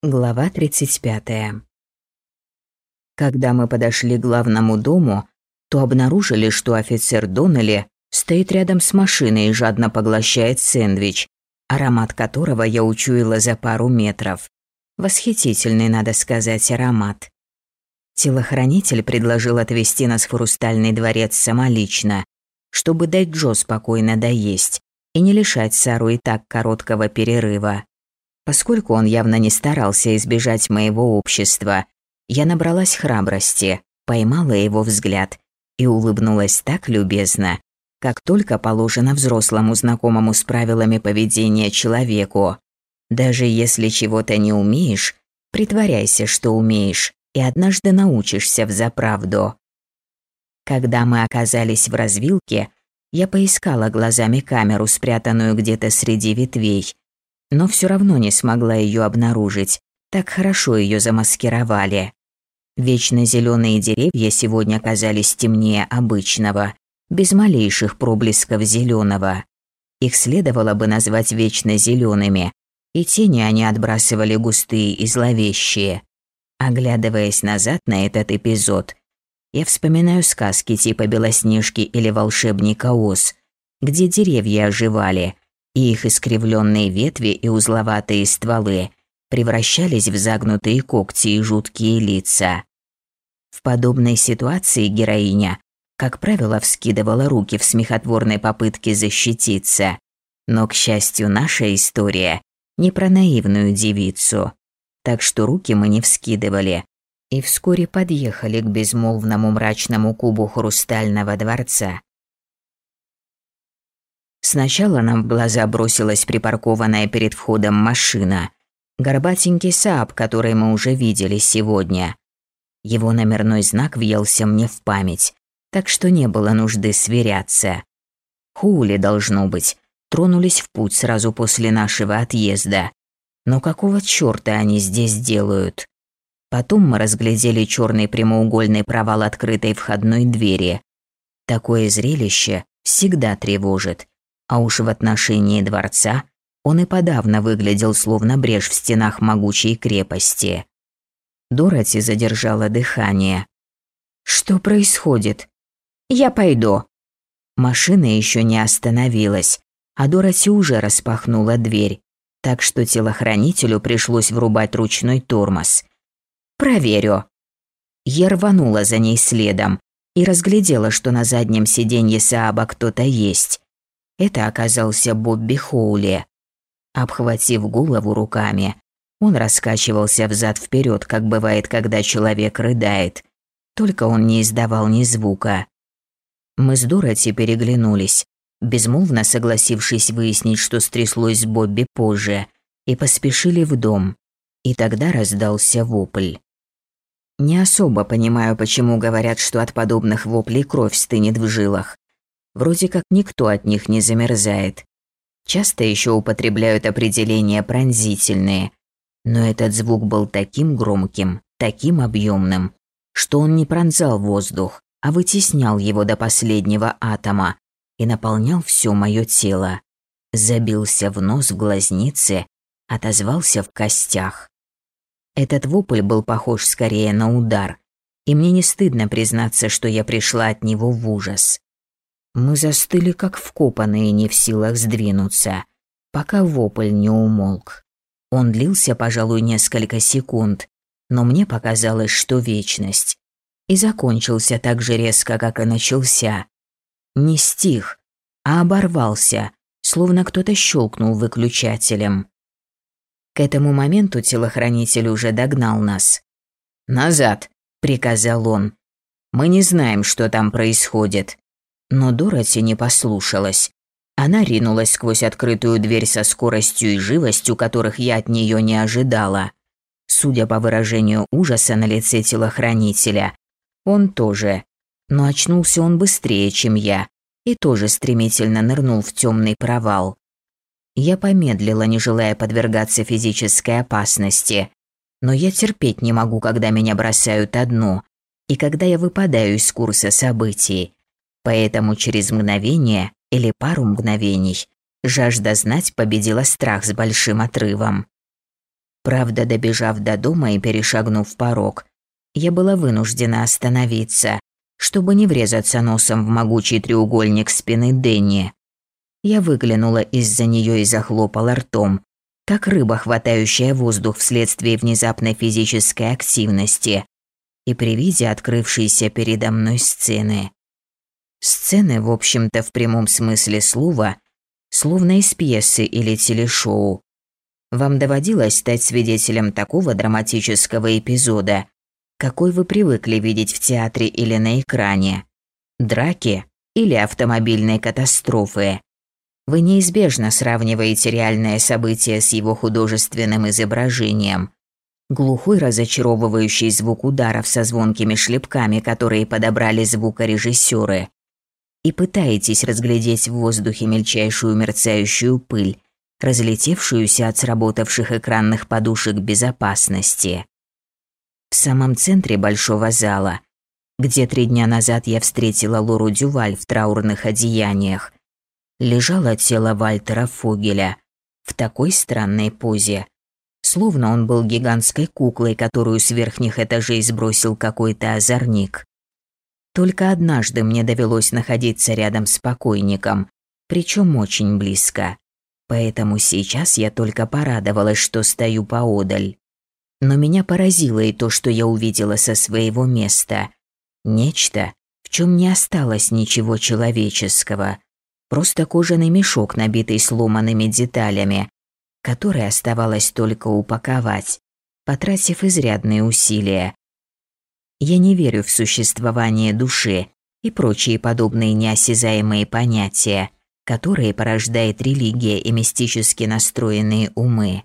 Глава 35. Когда мы подошли к главному дому, то обнаружили, что офицер Доннелли стоит рядом с машиной и жадно поглощает сэндвич, аромат которого я учуяла за пару метров. Восхитительный, надо сказать, аромат. Телохранитель предложил отвезти нас в Хрустальный дворец самолично, чтобы дать Джо спокойно доесть и не лишать Сару и так короткого перерыва. Поскольку он явно не старался избежать моего общества, я набралась храбрости, поймала его взгляд и улыбнулась так любезно, как только положено взрослому знакомому с правилами поведения человеку. Даже если чего-то не умеешь, притворяйся, что умеешь, и однажды научишься в заправду. Когда мы оказались в развилке, я поискала глазами камеру, спрятанную где-то среди ветвей, но все равно не смогла ее обнаружить. Так хорошо ее замаскировали. Вечно зеленые деревья сегодня оказались темнее обычного, без малейших проблесков зеленого. Их следовало бы назвать вечно зелеными, и тени они отбрасывали густые и зловещие. Оглядываясь назад на этот эпизод, я вспоминаю сказки типа «Белоснежки» или «Волшебника Оз», где деревья оживали – и их искривленные ветви и узловатые стволы превращались в загнутые когти и жуткие лица. В подобной ситуации героиня, как правило, вскидывала руки в смехотворной попытке защититься. Но, к счастью, наша история не про наивную девицу. Так что руки мы не вскидывали. И вскоре подъехали к безмолвному мрачному кубу хрустального дворца, Сначала нам в глаза бросилась припаркованная перед входом машина. Горбатенький Сааб, который мы уже видели сегодня. Его номерной знак въелся мне в память, так что не было нужды сверяться. Хули, должно быть, тронулись в путь сразу после нашего отъезда. Но какого чёрта они здесь делают? Потом мы разглядели черный прямоугольный провал открытой входной двери. Такое зрелище всегда тревожит, а уж в отношении дворца он и подавно выглядел словно брешь в стенах могучей крепости. Дороти задержала дыхание. «Что происходит?» «Я пойду». Машина еще не остановилась, а Дороти уже распахнула дверь, так что телохранителю пришлось врубать ручной тормоз. «Проверю». Я рванула за ней следом и разглядела, что на заднем сиденье Сааба кто-то есть. Это оказался Бобби Хоули. Обхватив голову руками, он раскачивался взад вперед, как бывает, когда человек рыдает. Только он не издавал ни звука. Мы с Дороти переглянулись, безмолвно согласившись выяснить, что стряслось с Бобби позже, и поспешили в дом. И тогда раздался вопль. Не особо понимаю, почему говорят, что от подобных воплей кровь стынет в жилах. Вроде как никто от них не замерзает. Часто еще употребляют определения пронзительные. Но этот звук был таким громким, таким объемным, что он не пронзал воздух, а вытеснял его до последнего атома и наполнял все мое тело. Забился в нос в глазнице, отозвался в костях. Этот вопль был похож скорее на удар, и мне не стыдно признаться, что я пришла от него в ужас. Мы застыли как вкопанные, не в силах сдвинуться, пока вопль не умолк. Он длился, пожалуй, несколько секунд, но мне показалось, что вечность. И закончился так же резко, как и начался. Не стих, а оборвался, словно кто-то щелкнул выключателем. К этому моменту телохранитель уже догнал нас. «Назад!» – приказал он. «Мы не знаем, что там происходит. Но Дороти не послушалась. Она ринулась сквозь открытую дверь со скоростью и живостью, которых я от нее не ожидала. Судя по выражению ужаса на лице телохранителя, он тоже. Но очнулся он быстрее, чем я, и тоже стремительно нырнул в темный провал. Я помедлила, не желая подвергаться физической опасности. Но я терпеть не могу, когда меня бросают одну, и когда я выпадаю из курса событий. Поэтому через мгновение или пару мгновений жажда знать победила страх с большим отрывом. Правда, добежав до дома и перешагнув порог, я была вынуждена остановиться, чтобы не врезаться носом в могучий треугольник спины Дэнни. Я выглянула из-за нее и захлопала ртом, как рыба, хватающая воздух вследствие внезапной физической активности, и при виде открывшейся передо мной сцены. Сцены, в общем-то, в прямом смысле слова, словно из пьесы или телешоу. Вам доводилось стать свидетелем такого драматического эпизода, какой вы привыкли видеть в театре или на экране? Драки или автомобильной катастрофы? Вы неизбежно сравниваете реальное событие с его художественным изображением. Глухой разочаровывающий звук ударов со звонкими шлепками, которые подобрали звукорежиссеры. И пытаетесь разглядеть в воздухе мельчайшую мерцающую пыль, разлетевшуюся от сработавших экранных подушек безопасности. В самом центре большого зала, где три дня назад я встретила Лору Дюваль в траурных одеяниях, лежало тело Вальтера Фогеля в такой странной позе, словно он был гигантской куклой, которую с верхних этажей сбросил какой-то озорник. Только однажды мне довелось находиться рядом с покойником, причем очень близко. Поэтому сейчас я только порадовалась, что стою поодаль. Но меня поразило и то, что я увидела со своего места. Нечто, в чем не осталось ничего человеческого. Просто кожаный мешок, набитый сломанными деталями, который оставалось только упаковать, потратив изрядные усилия. Я не верю в существование души и прочие подобные неосязаемые понятия, которые порождает религия и мистически настроенные умы.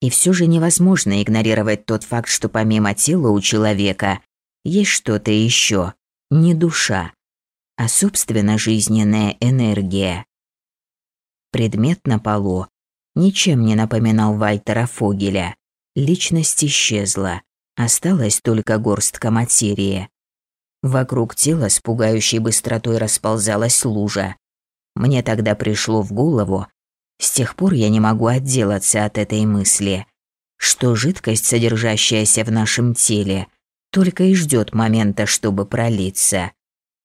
И все же невозможно игнорировать тот факт, что помимо тела у человека есть что-то еще, не душа, а собственно жизненная энергия. Предмет на полу ничем не напоминал Вальтера Фогеля. Личность исчезла, осталась только горстка материи. Вокруг тела с пугающей быстротой расползалась лужа. Мне тогда пришло в голову, с тех пор я не могу отделаться от этой мысли, что жидкость, содержащаяся в нашем теле, только и ждет момента, чтобы пролиться.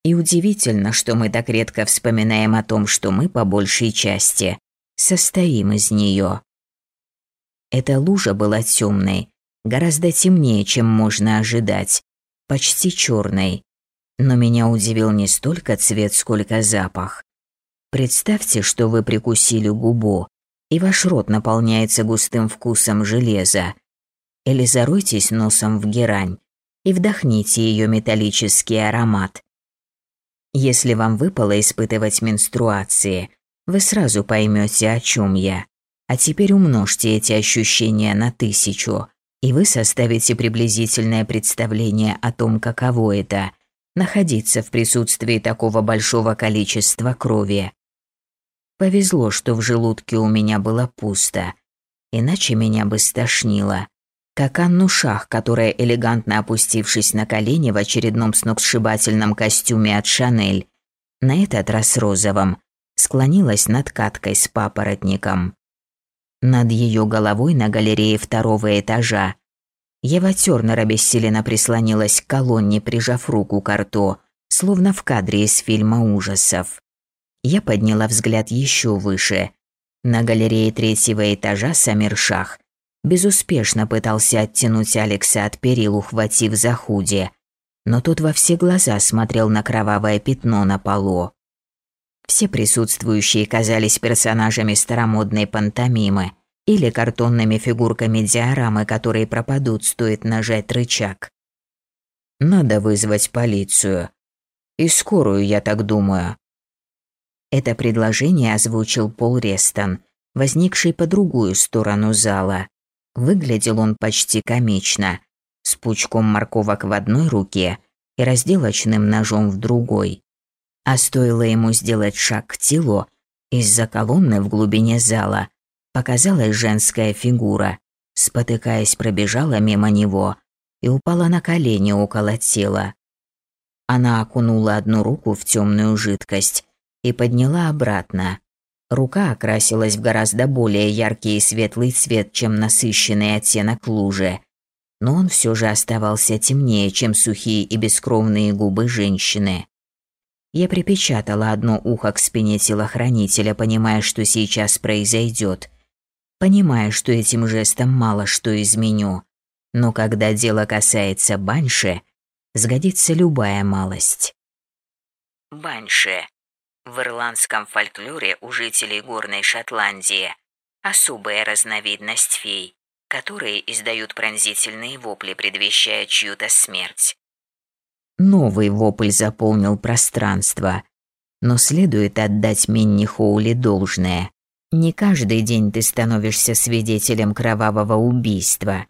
И удивительно, что мы так редко вспоминаем о том, что мы по большей части состоим из нее. Эта лужа была темной, гораздо темнее, чем можно ожидать, почти черной. Но меня удивил не столько цвет, сколько запах. Представьте, что вы прикусили губу, и ваш рот наполняется густым вкусом железа. Или заройтесь носом в герань и вдохните ее металлический аромат. Если вам выпало испытывать менструации, вы сразу поймете, о чем я. А теперь умножьте эти ощущения на тысячу, и вы составите приблизительное представление о том, каково это – находиться в присутствии такого большого количества крови. Повезло, что в желудке у меня было пусто, иначе меня бы стошнило как Анну Шах, которая, элегантно опустившись на колени в очередном сногсшибательном костюме от Шанель, на этот раз розовом, склонилась над каткой с папоротником. Над ее головой на галерее второго этажа Ева Тёрнер обессиленно прислонилась к колонне, прижав руку к рту, словно в кадре из фильма ужасов. Я подняла взгляд еще выше. На галерее третьего этажа Самир Шах безуспешно пытался оттянуть Алекса от перил, ухватив за худи, но тот во все глаза смотрел на кровавое пятно на полу. Все присутствующие казались персонажами старомодной пантомимы или картонными фигурками диорамы, которые пропадут, стоит нажать рычаг. «Надо вызвать полицию. И скорую, я так думаю». Это предложение озвучил Пол Рестон, возникший по другую сторону зала. Выглядел он почти комично, с пучком морковок в одной руке и разделочным ножом в другой. А стоило ему сделать шаг к телу, из-за колонны в глубине зала показалась женская фигура, спотыкаясь, пробежала мимо него и упала на колени около тела. Она окунула одну руку в темную жидкость и подняла обратно. Рука окрасилась в гораздо более яркий и светлый цвет, чем насыщенный оттенок лужи, но он все же оставался темнее, чем сухие и бескровные губы женщины. Я припечатала одно ухо к спине телохранителя, понимая, что сейчас произойдет. Понимая, что этим жестом мало что изменю. Но когда дело касается банши, сгодится любая малость. Банши. В ирландском фольклоре у жителей Горной Шотландии особая разновидность фей, которые издают пронзительные вопли, предвещая чью-то смерть. Новый вопль заполнил пространство. Но следует отдать Минни Хоули должное. Не каждый день ты становишься свидетелем кровавого убийства.